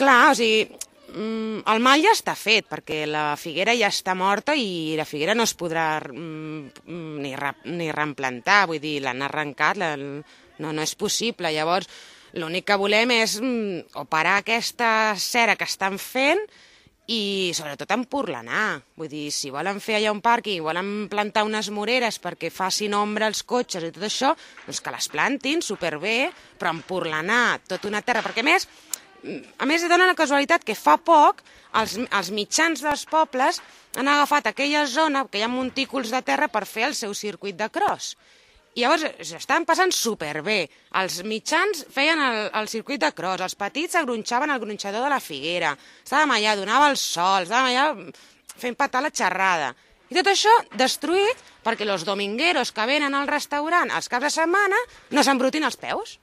Clar, o sigui, mm, el mal ja està fet, perquè la figuera ja està morta i la figuera no es podrà mm, ni, re, ni reimplantar, vull dir, l'han arrencat, la, no, no és possible. Llavors, l'únic que volem és mm, operar aquesta cera que estan fent i sobretot empurlanar. Vull dir, si volen fer allà un pàrquing, volen plantar unes moreres perquè facin ombra als cotxes i tot això, doncs que les plantin superbé, però empurlanar tota una terra, perquè més, a més dona la casualitat que fa poc els, els mitjans dels pobles han agafat aquella zona, que hi ha montículs de terra per fer el seu circuit de cross. I llavors s'estaven passant superbé. Els mitjans feien el, el circuit de cross, els petits agronxaven el gronxador de la figuera, estàvem allà, donava el sol, estàvem allà fent patar la xerrada. I tot això destruït perquè els domingueros que venen al restaurant els caps de setmana no s'embrutin els peus.